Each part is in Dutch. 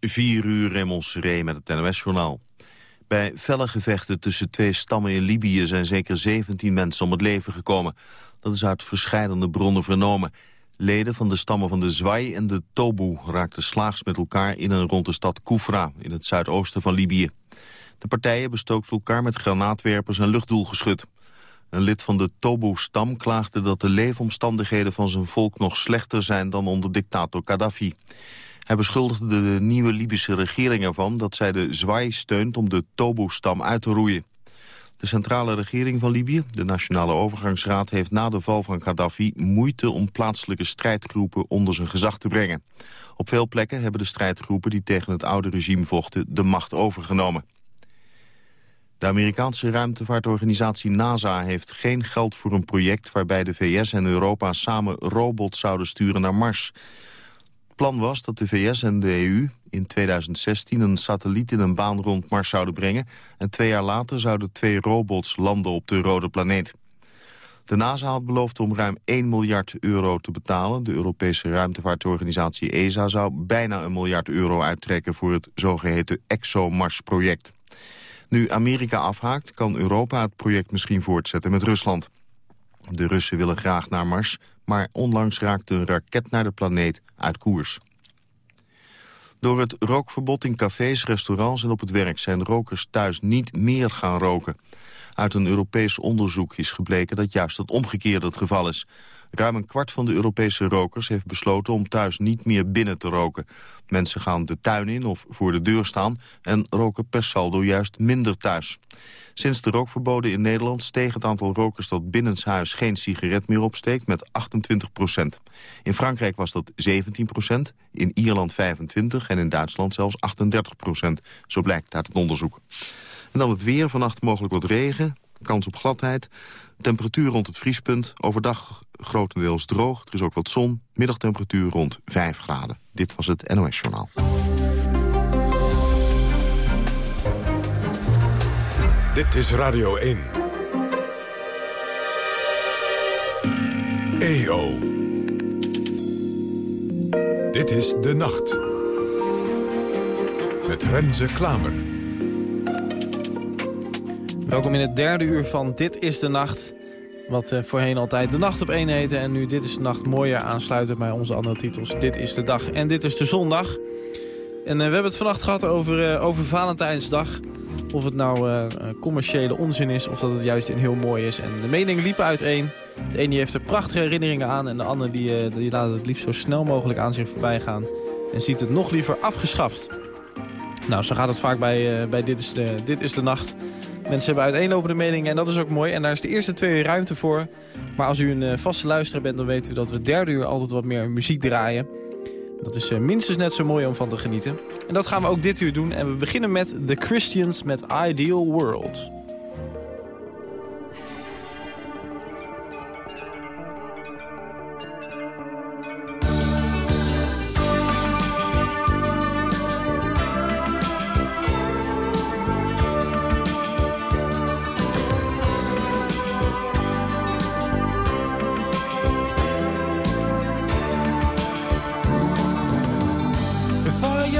4 uur Remmels Ree met het NOS-journaal. Bij felle gevechten tussen twee stammen in Libië zijn zeker 17 mensen om het leven gekomen. Dat is uit verschillende bronnen vernomen. Leden van de stammen van de Zwai en de Tobu raakten slaags met elkaar in en rond de stad Koufra in het zuidoosten van Libië. De partijen bestookten elkaar met granaatwerpers en luchtdoelgeschut. Een lid van de Tobu-stam klaagde dat de leefomstandigheden van zijn volk nog slechter zijn dan onder dictator Gaddafi. Hij beschuldigde de nieuwe Libische regering ervan dat zij de zwaai steunt om de Tobu-stam uit te roeien. De centrale regering van Libië, de Nationale Overgangsraad... heeft na de val van Gaddafi moeite om plaatselijke strijdgroepen onder zijn gezag te brengen. Op veel plekken hebben de strijdgroepen die tegen het oude regime vochten de macht overgenomen. De Amerikaanse ruimtevaartorganisatie NASA heeft geen geld voor een project... waarbij de VS en Europa samen robots zouden sturen naar Mars. Plan was dat de VS en de EU in 2016 een satelliet in een baan rond Mars zouden brengen... en twee jaar later zouden twee robots landen op de rode planeet. De NASA had beloofd om ruim 1 miljard euro te betalen. De Europese ruimtevaartorganisatie ESA zou bijna een miljard euro uittrekken... voor het zogeheten ExoMars-project. Nu Amerika afhaakt, kan Europa het project misschien voortzetten met Rusland. De Russen willen graag naar Mars, maar onlangs raakte een raket naar de planeet uit koers. Door het rookverbod in cafés, restaurants en op het werk... zijn rokers thuis niet meer gaan roken. Uit een Europees onderzoek is gebleken dat juist het omgekeerde het geval is. Ruim een kwart van de Europese rokers heeft besloten om thuis niet meer binnen te roken. Mensen gaan de tuin in of voor de deur staan en roken per saldo juist minder thuis. Sinds de rookverboden in Nederland steeg het aantal rokers dat binnenshuis geen sigaret meer opsteekt met 28 procent. In Frankrijk was dat 17 procent, in Ierland 25 en in Duitsland zelfs 38 procent. Zo blijkt uit het onderzoek. En dan het weer, vannacht mogelijk wat regen, kans op gladheid. Temperatuur rond het vriespunt. Overdag grotendeels droog. Er is ook wat zon. Middagtemperatuur rond 5 graden. Dit was het NOS Journaal. Dit is Radio 1. EO. Dit is De Nacht. Met Renze Klamer. Welkom in het derde uur van Dit is de Nacht. Wat uh, voorheen altijd de Nacht op één heette. En nu Dit is de Nacht mooier aansluiten bij onze andere titels. Dit is de dag en dit is de zondag. En uh, we hebben het vannacht gehad over, uh, over Valentijnsdag. Of het nou commerciële onzin is of dat het juist een heel mooi is. En de meningen liepen uiteen. De ene heeft er prachtige herinneringen aan. En de andere die, die laat het liefst zo snel mogelijk aan zich voorbij gaan. En ziet het nog liever afgeschaft. Nou, zo gaat het vaak bij, bij dit, is de, dit is de Nacht. Mensen hebben uiteenlopende meningen en dat is ook mooi. En daar is de eerste twee uur ruimte voor. Maar als u een vaste luisteraar bent, dan weet u dat we derde uur altijd wat meer muziek draaien. Dat is uh, minstens net zo mooi om van te genieten. En dat gaan we ook dit uur doen. En we beginnen met The Christians met Ideal World.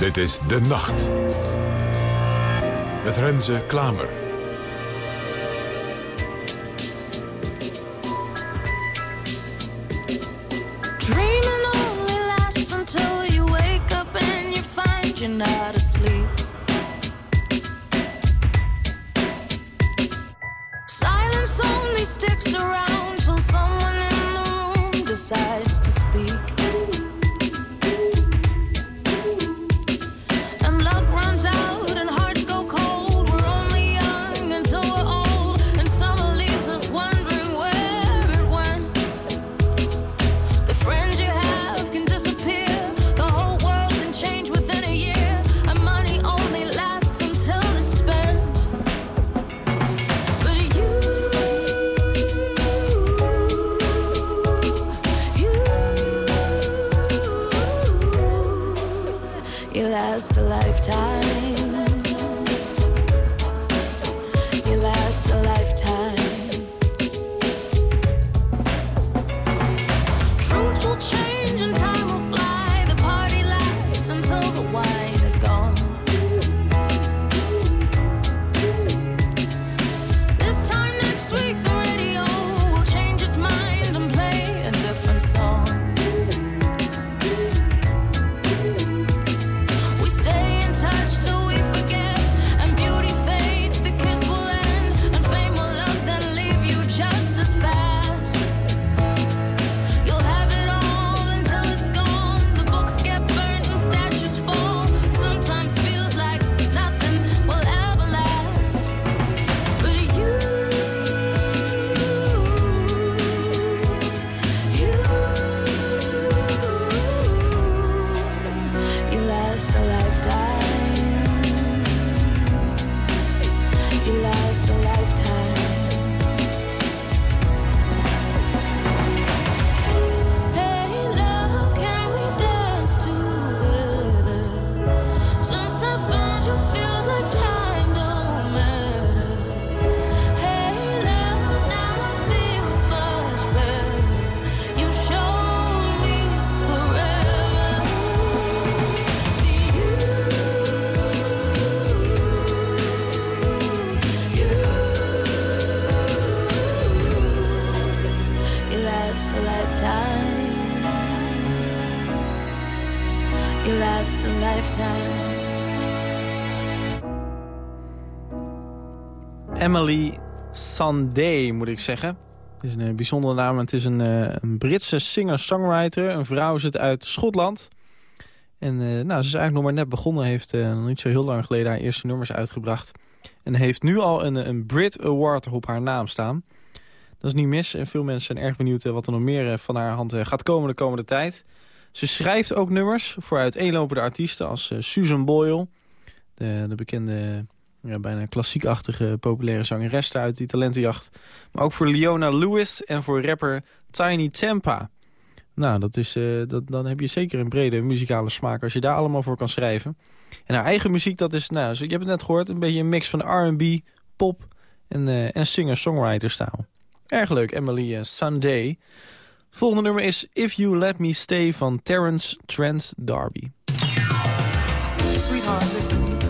Dit is De Nacht. Met Renze Klamer. Emily Sandé, moet ik zeggen. Het is een eh, bijzondere naam. Het is een, eh, een Britse singer-songwriter. Een vrouw zit uit Schotland. En eh, nou, ze is eigenlijk nog maar net begonnen. Heeft nog niet zo heel lang geleden haar eerste nummers uitgebracht. En heeft nu al een, een Brit Award op haar naam staan. Dat is niet mis. En veel mensen zijn erg benieuwd wat er nog meer van haar hand gaat komen de komende tijd. Ze schrijft ook nummers voor uiteenlopende artiesten als Susan Boyle. De, de bekende ja, bijna klassiekachtige populaire zangeres uit die talentenjacht. Maar ook voor Leona Lewis en voor rapper Tiny Tampa. Nou, dat is, eh, dat, dan heb je zeker een brede muzikale smaak als je daar allemaal voor kan schrijven. En haar eigen muziek, dat is, nou, je hebt het net gehoord, een beetje een mix van R&B, pop en, eh, en singer-songwriter-staal. Erg leuk, Emily eh, Sunday. Het volgende nummer is If You Let Me Stay van Terence Trent D'Arby. Sweetheart, listen.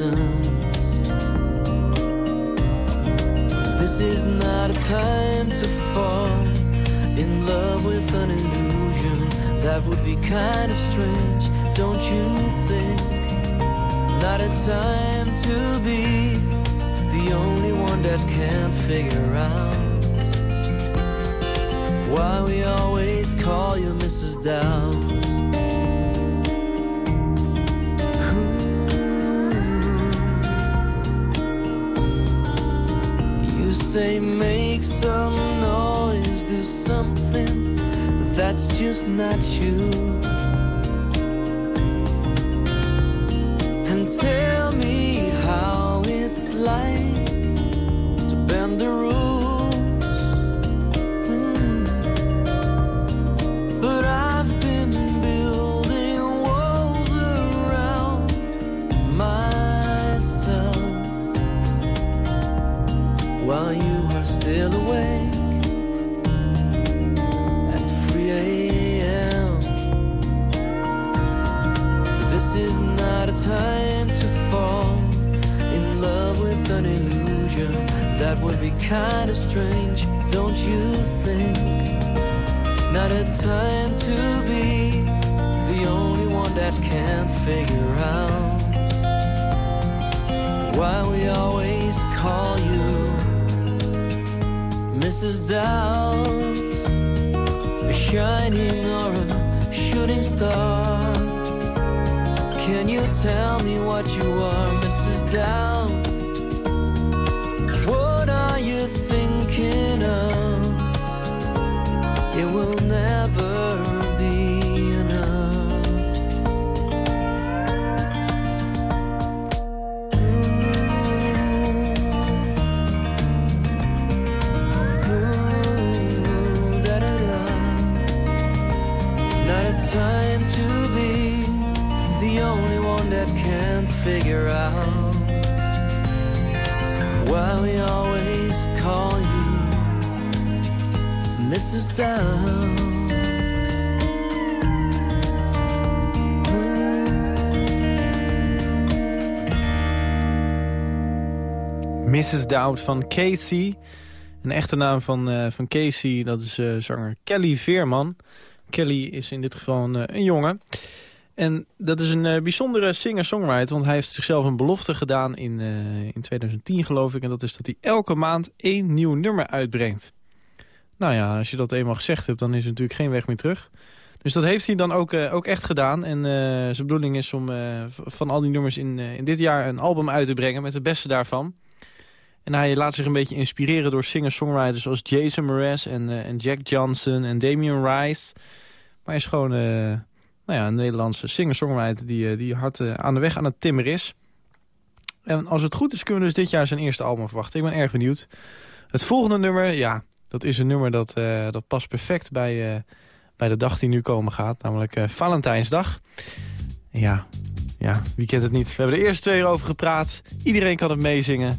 Innocence. This is not a time to fall in love with an illusion. That would be kind of strange, don't you think? Not a time to be the only one that can't figure out why we always call you Mrs. Dowd. Say make some noise, do something that's just not you. And tell me how it's like tell me what you are, Mrs. Downs? Doubt van Casey. Een echte naam van, eh, van Casey, dat is eh, zanger Kelly Veerman. Kelly is in dit geval een, eh, jongen. En dat is een bijzondere singer-songwriter, want hij heeft zichzelf een belofte gedaan in, in 2010 geloof ik. En dat is dat hij elke maand één nieuw nummer uitbrengt. Nou ja, als je dat eenmaal gezegd hebt, dan is er natuurlijk geen weg meer terug. Dus dat heeft hij dan ook, ook echt gedaan. En zijn bedoeling is om van al die nummers in, in dit jaar een album uit te brengen met de beste daarvan. En hij laat zich een beetje inspireren door singer-songwriters zoals Jason Mraz en, eh, en Jack Johnson en Damien Rice. Maar hij is gewoon eh, nou ja, een Nederlandse singer-songwriter die, eh, die hard aan de weg aan het timmeren is. En als het goed is kunnen we dus dit jaar zijn eerste album verwachten. Ik ben erg benieuwd. Het volgende nummer, ja, dat is een nummer dat, dat past perfect bij, bij de dag die nu komen gaat. Namelijk Valentijnsdag. Ja, ja, wie kent het niet? We hebben er eerst twee uur over gepraat. Iedereen kan het meezingen.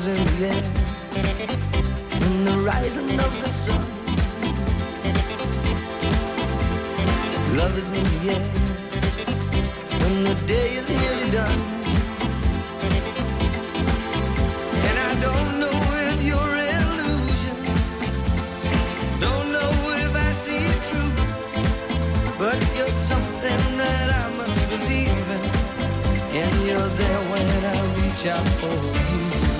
Is in the air, in the rising of the sun. Love is in the air, when the day is nearly done. And I don't know if you're illusion, don't know if I see it but you're something that I must believe in, and you're there when I reach out for you.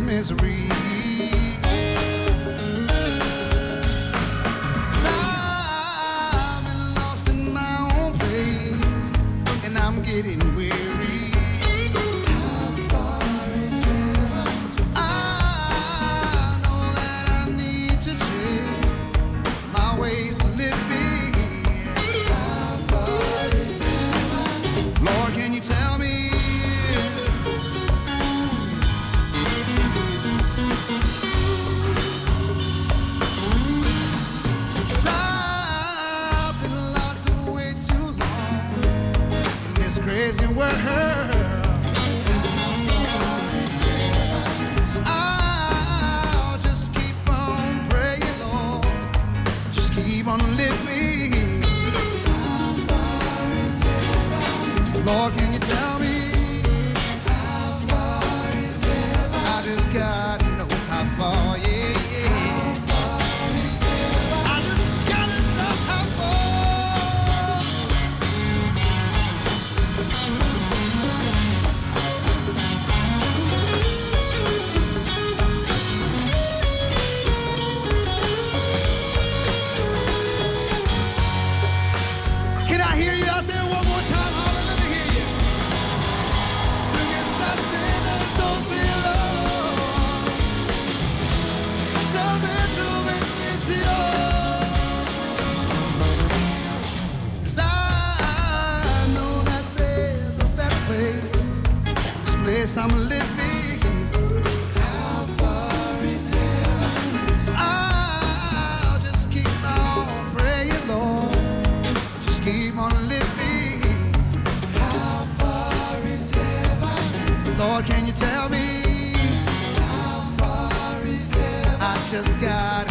misery. can you tell me? How far is heaven? I just got.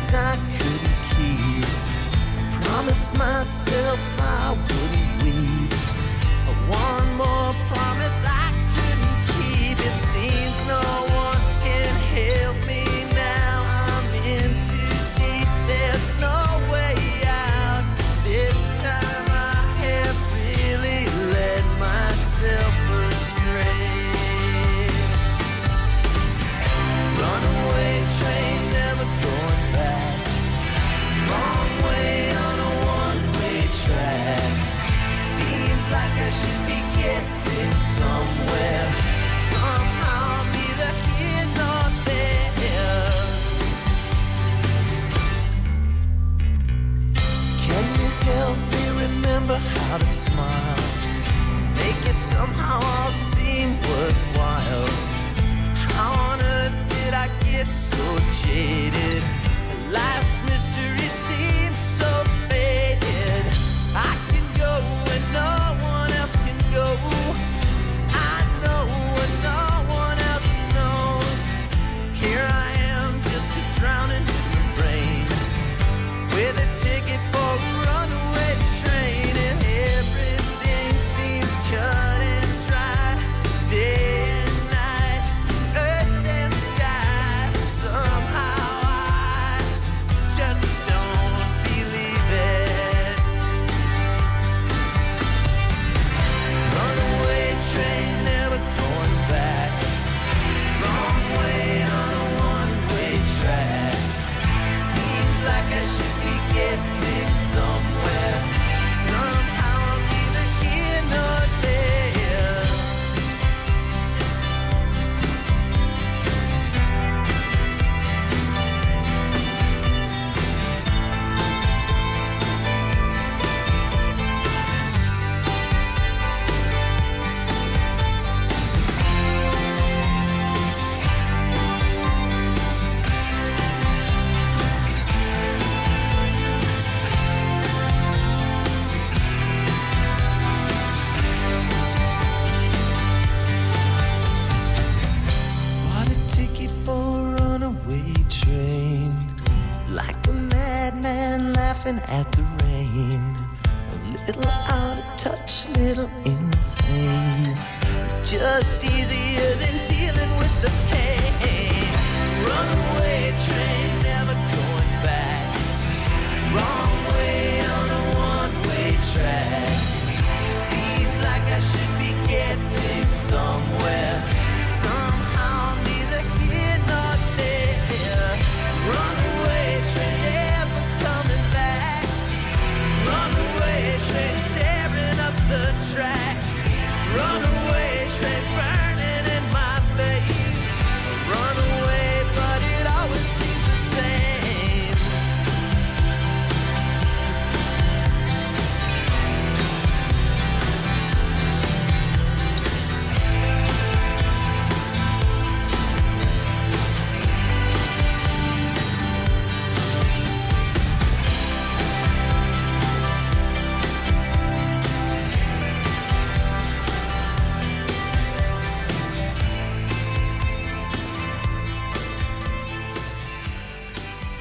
secrets I couldn't keep. I promised myself I wouldn't weep. One more promise I couldn't keep. It seems no. so jaded. Life's mystery.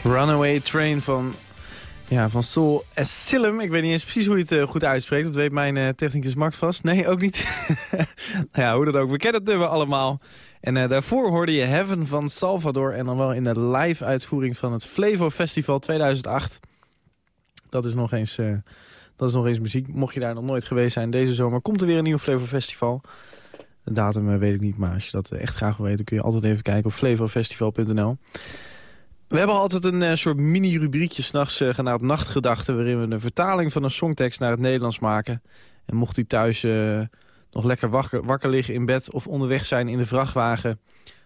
Runaway Train van, ja, van Soul Asylum. Ik weet niet eens precies hoe je het eh, goed uitspreekt. Dat weet mijn eh, technicus Max vast. Nee, ook niet. nou ja, hoe dan ook. We kennen het nummer allemaal. En eh, daarvoor hoorde je Heaven van Salvador. En dan wel in de live uitvoering van het Flevo Festival 2008. Dat is nog eens... dat is nog eens muziek. Mocht je daar nog nooit geweest zijn deze zomer... komt er weer een nieuw Flevo Festival. De datum weet ik niet, maar als je dat echt graag wil weten... kun je altijd even kijken op flevofestival.nl. We hebben altijd een eh, soort mini-rubriekje s'nachts uh, genaamd Nachtgedachten... waarin we een vertaling van een songtekst naar het Nederlands maken. En mocht u thuis eh, nog lekker wakker, wakker liggen in bed... of onderweg zijn in de vrachtwagen...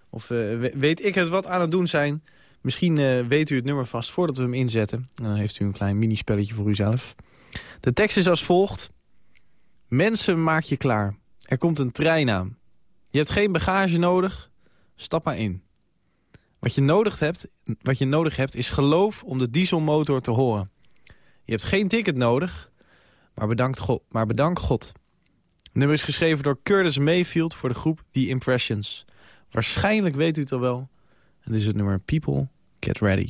of we- weet ik het wat aan het doen zijn... misschien weet u het nummer vast voordat we hem inzetten. En dan heeft u een klein minispelletje voor uzelf. De tekst is als volgt. Mensen, maak je klaar. Er komt een trein aan. Je hebt geen bagage nodig. Stap maar in. Wat je, nodig hebt, wat je nodig hebt is geloof om de dieselmotor te horen. Je hebt geen ticket nodig, maar, bedankt God, maar bedank God. Het nummer is geschreven door Curtis Mayfield voor de groep The Impressions. Waarschijnlijk weet u het al wel. Het is het nummer People Get Ready.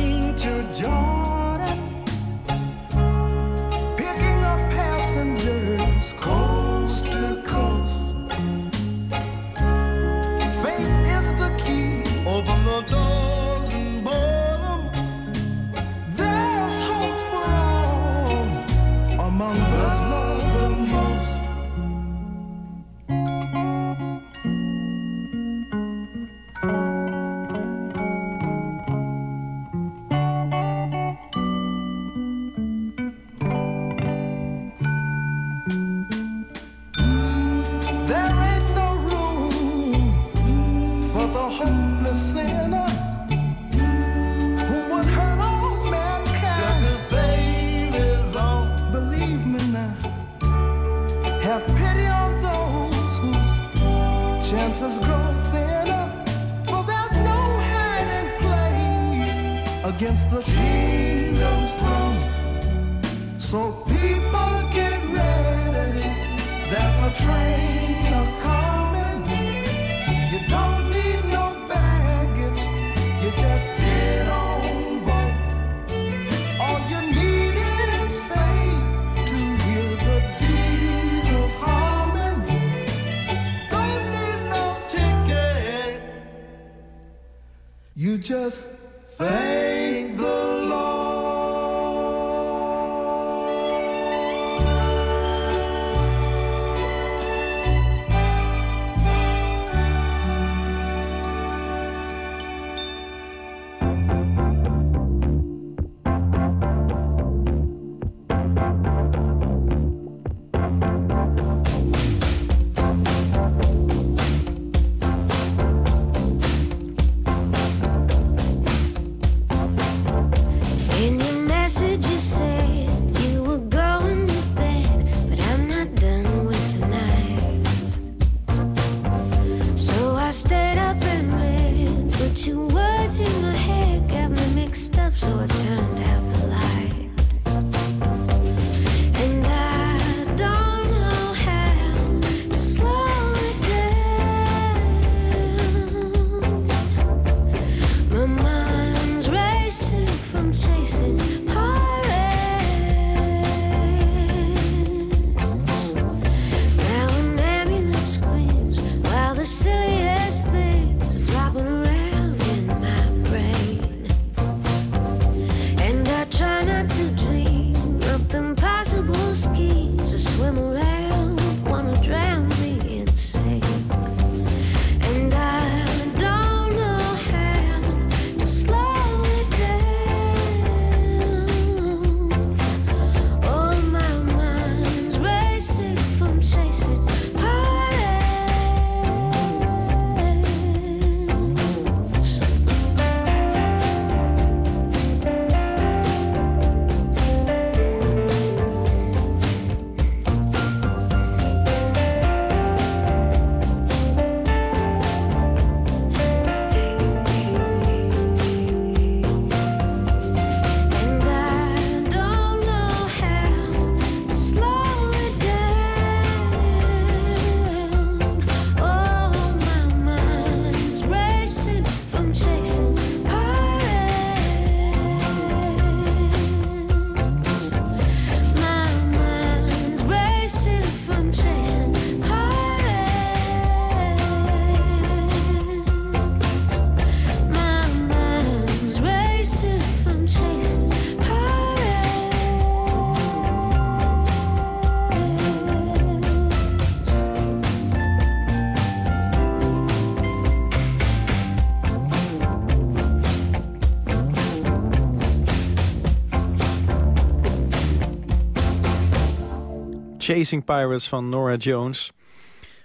Chasing Pirates van Nora Jones.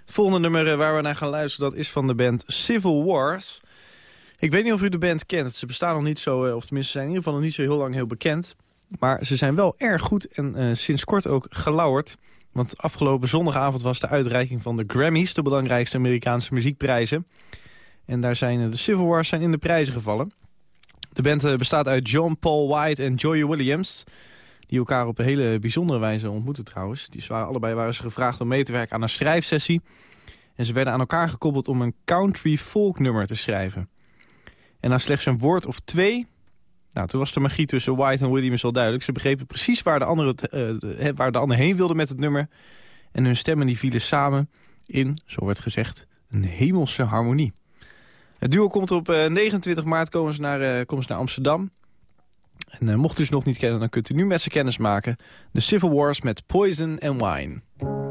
Het volgende nummer eh, waar we naar gaan luisteren, dat is van de band Civil Wars. Ik weet niet of u de band kent. Ze bestaan nog niet zo, eh, of tenminste zijn in ieder geval nog niet zo heel lang heel bekend. Maar ze zijn wel erg goed en eh, sinds kort ook gelauwerd. Want afgelopen zondagavond was de uitreiking van de Grammys... de belangrijkste Amerikaanse muziekprijzen. En daar zijn de Civil Wars zijn in de prijzen gevallen. De band bestaat uit John Paul White en Joey Williams... die elkaar op een hele bijzondere wijze ontmoeten trouwens. Die allebei waren ze gevraagd om mee te werken aan een schrijfsessie. En ze werden aan elkaar gekoppeld om een country folk nummer te schrijven. En na slechts een woord of twee... Nou, toen was de magie tussen White en Williams wel duidelijk. Ze begrepen precies waar de, andere het, eh, waar de ander heen wilde met het nummer. En hun stemmen die vielen samen in, zo werd gezegd, een hemelse harmonie. Het duo komt op eh, 29 maart komen ze naar, eh, komen ze naar Amsterdam. En eh, mocht u ze nog niet kennen, dan kunt u nu met ze kennis maken. De Civil Wars met Poison and Wine.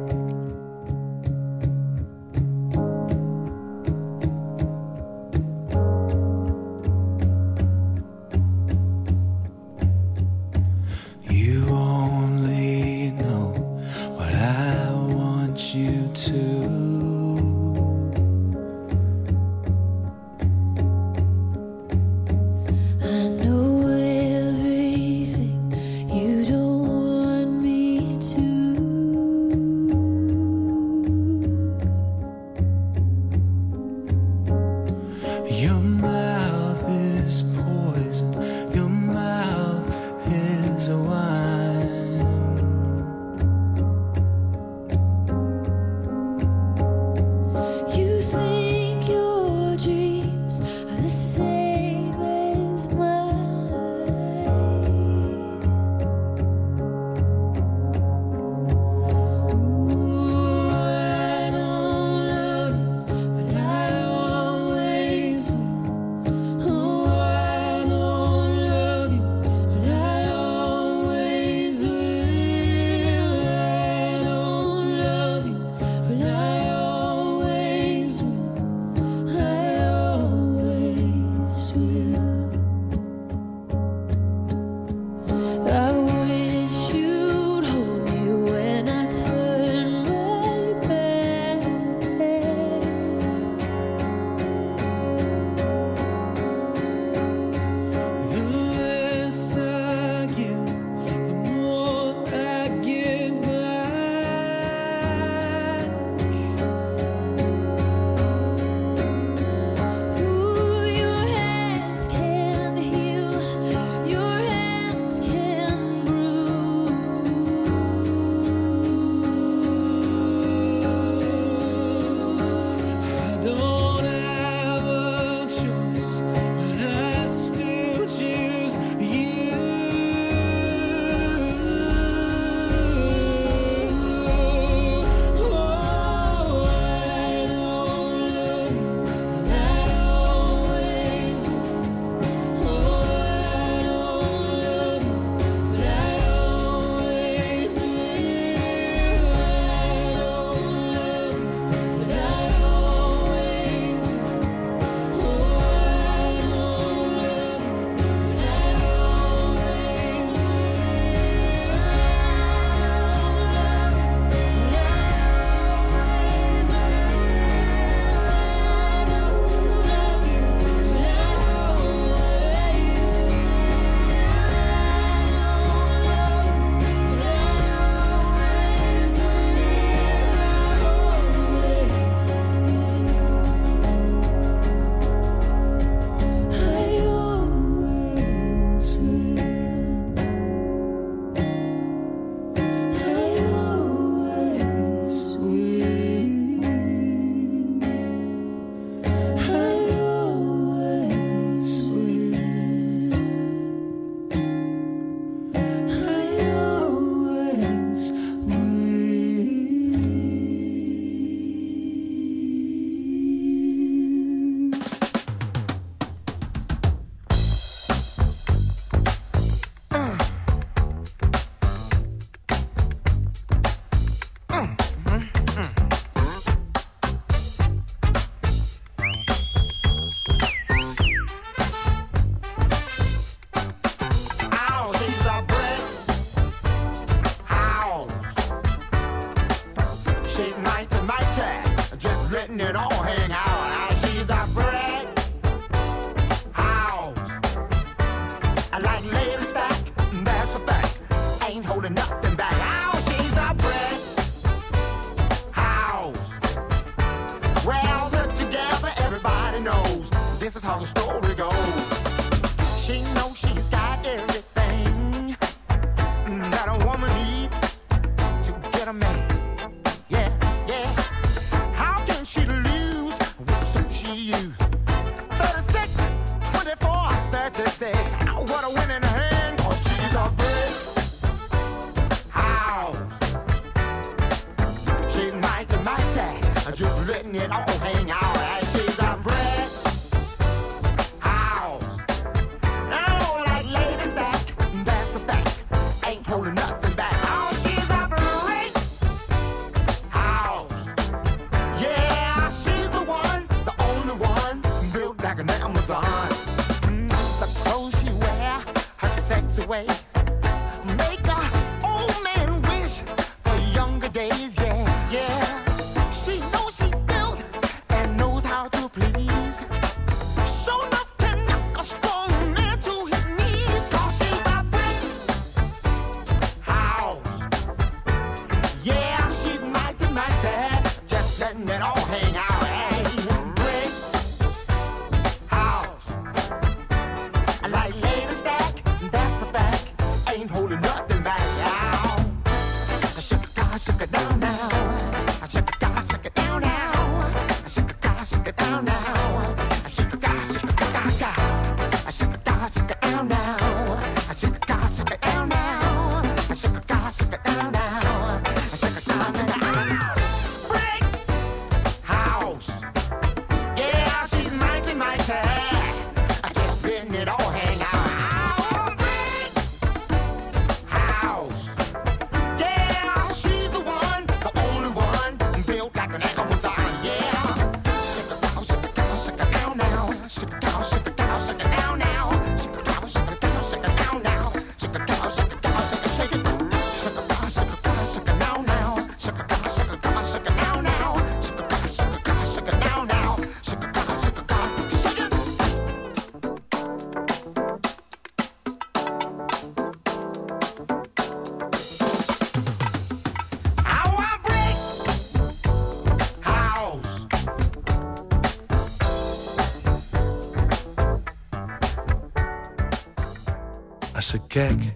Kijk,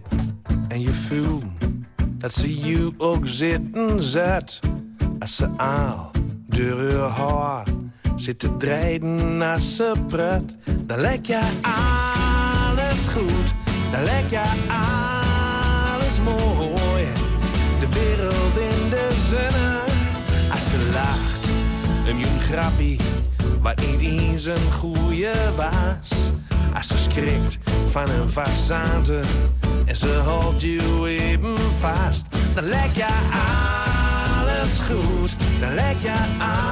en je voelt dat ze je ook zitten zet. Als ze aal door haar haar zit te draaien als ze pret. Dan lijkt je alles goed, dan lijkt je alles mooi. De wereld in de zonne, als ze lacht. Een jong grappie, maar niet eens een goede was. Als ze schrikt van een façade. En ze houdt je even vast. Dan leg je alles goed. Dan leg je alles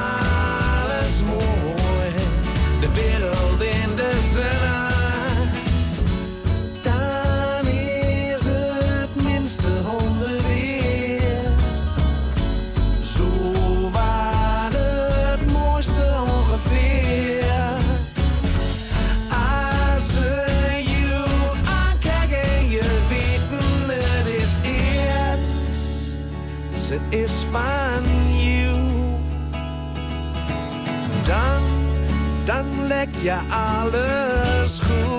van you. Dan, dan leg je alles goed.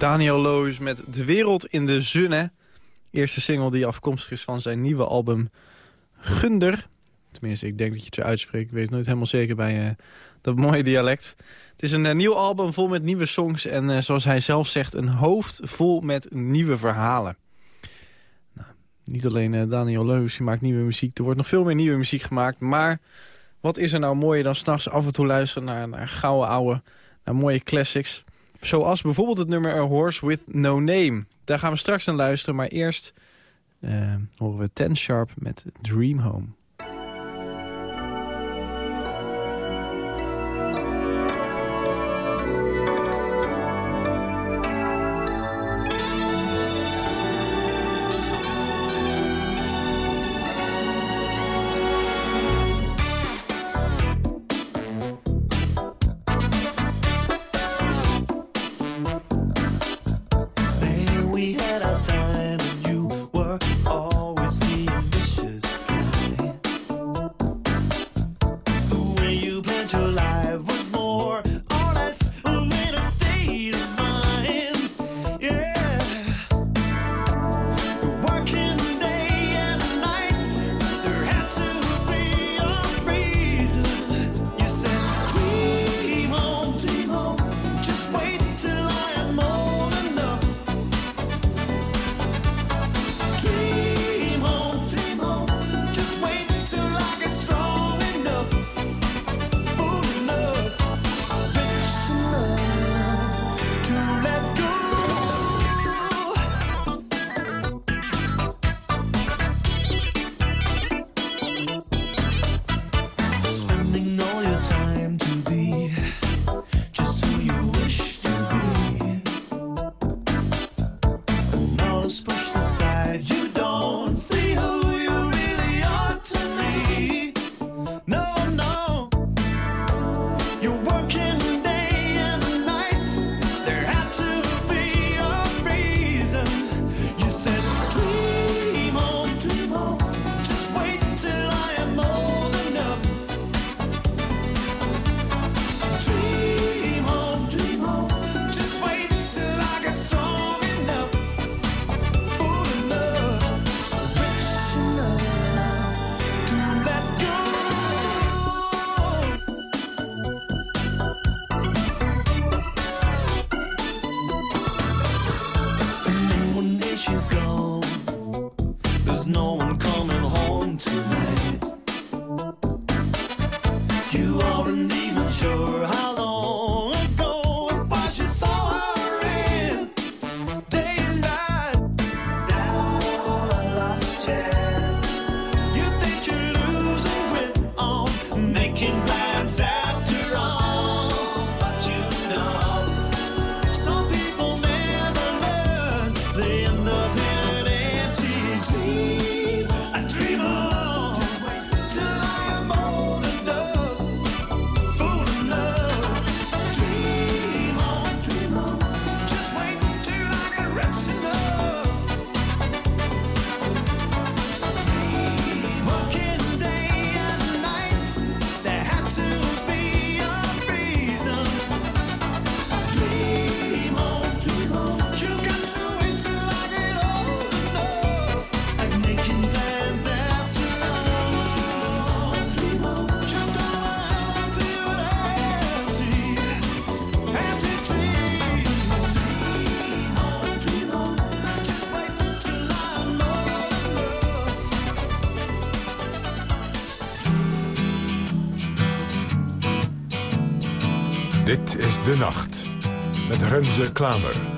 Daniel Loos met De Wereld in de Zunne. Eerste single die afkomstig is van zijn nieuwe album Gunder. Tenminste, ik denk dat je het zo uitspreekt. Ik weet nooit helemaal zeker bij eh, dat mooie dialect. Het is een eh, nieuw album vol met nieuwe songs. En eh, zoals hij zelf zegt, een hoofd vol met nieuwe verhalen. Nou, niet alleen Daniel Loos, die maakt nieuwe muziek. Er wordt nog veel meer nieuwe muziek gemaakt. Maar wat is er nou mooier dan s'nachts af en toe luisteren naar, naar gouden ouwe... naar mooie classics... Zoals bijvoorbeeld het nummer A Horse With No Name. Daar gaan we straks naar luisteren, maar eerst eh, horen we Ten Sharp met Dream Home. see. Klamer.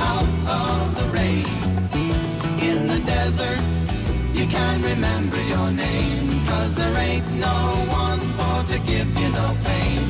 Out of the rain. In the desert, you can remember your name. Cause there ain't no one for to give you no pain.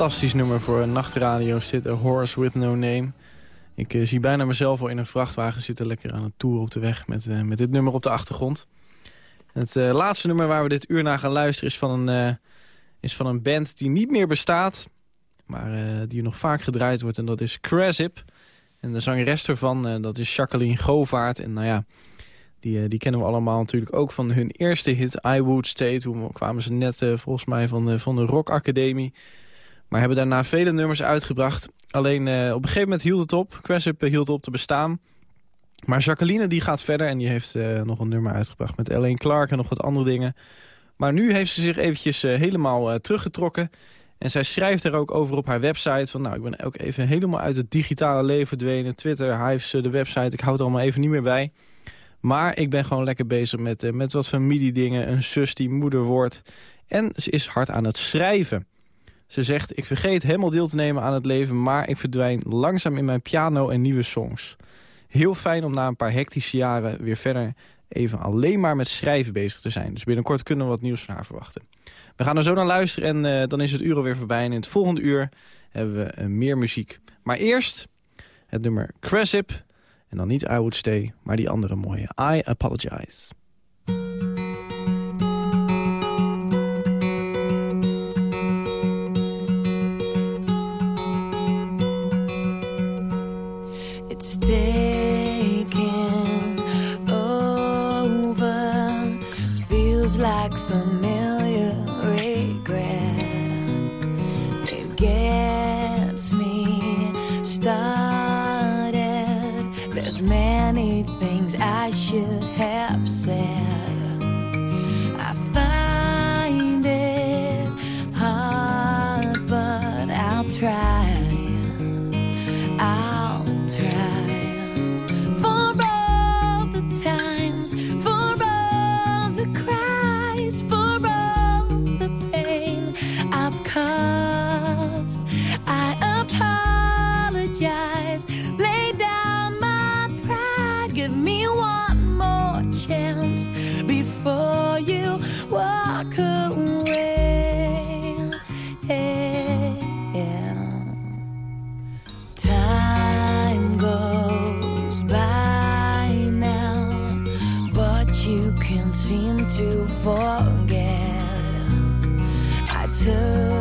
Fantastisch nummer voor een nachtradio zit A Horse With No Name. Ik eh, zie bijna mezelf al in een vrachtwagen zitten... lekker aan het tour op de weg met, eh, met dit nummer op de achtergrond. Het eh, laatste nummer waar we dit uur naar gaan luisteren... is van een, is van een band die niet meer bestaat... maar die nog vaak gedraaid wordt en dat is Crasip. En de zangeres ervan, dat is Jacqueline Govaert. En nou ja, die, die kennen we allemaal natuurlijk ook van hun eerste hit I Would Stay. Toen kwamen ze net volgens mij van, van de Rock Academie... Maar hebben daarna vele nummers uitgebracht. Alleen eh, op een gegeven moment hield het op. Crasip hield op te bestaan. Maar Jacqueline die gaat verder en die heeft eh, nog een nummer uitgebracht... met Elaine Clark en nog wat andere dingen. Maar nu heeft ze zich eventjes eh, helemaal eh, teruggetrokken. En zij schrijft er ook over op haar website... van nou, ik ben ook even helemaal uit het digitale leven verdwenen. Twitter, Hives, eh, de website, ik houd er allemaal even niet meer bij. Maar ik ben gewoon lekker bezig met, eh, met wat familiedingen. Een zus die moeder wordt. En ze is hard aan het schrijven. Ze zegt, ik vergeet helemaal deel te nemen aan het leven... maar ik verdwijn langzaam in mijn piano en nieuwe songs. Heel fijn om na een paar hectische jaren weer verder even alleen maar met schrijven bezig te zijn. Dus binnenkort kunnen we wat nieuws van haar verwachten. We gaan er zo naar luisteren en eh, dan is het uur alweer voorbij. En in het volgende uur hebben we eh, meer muziek. Maar eerst het nummer Cressip. En dan niet I Would Stay, maar die andere mooie I Apologize. Stay. Can't seem to forget. I took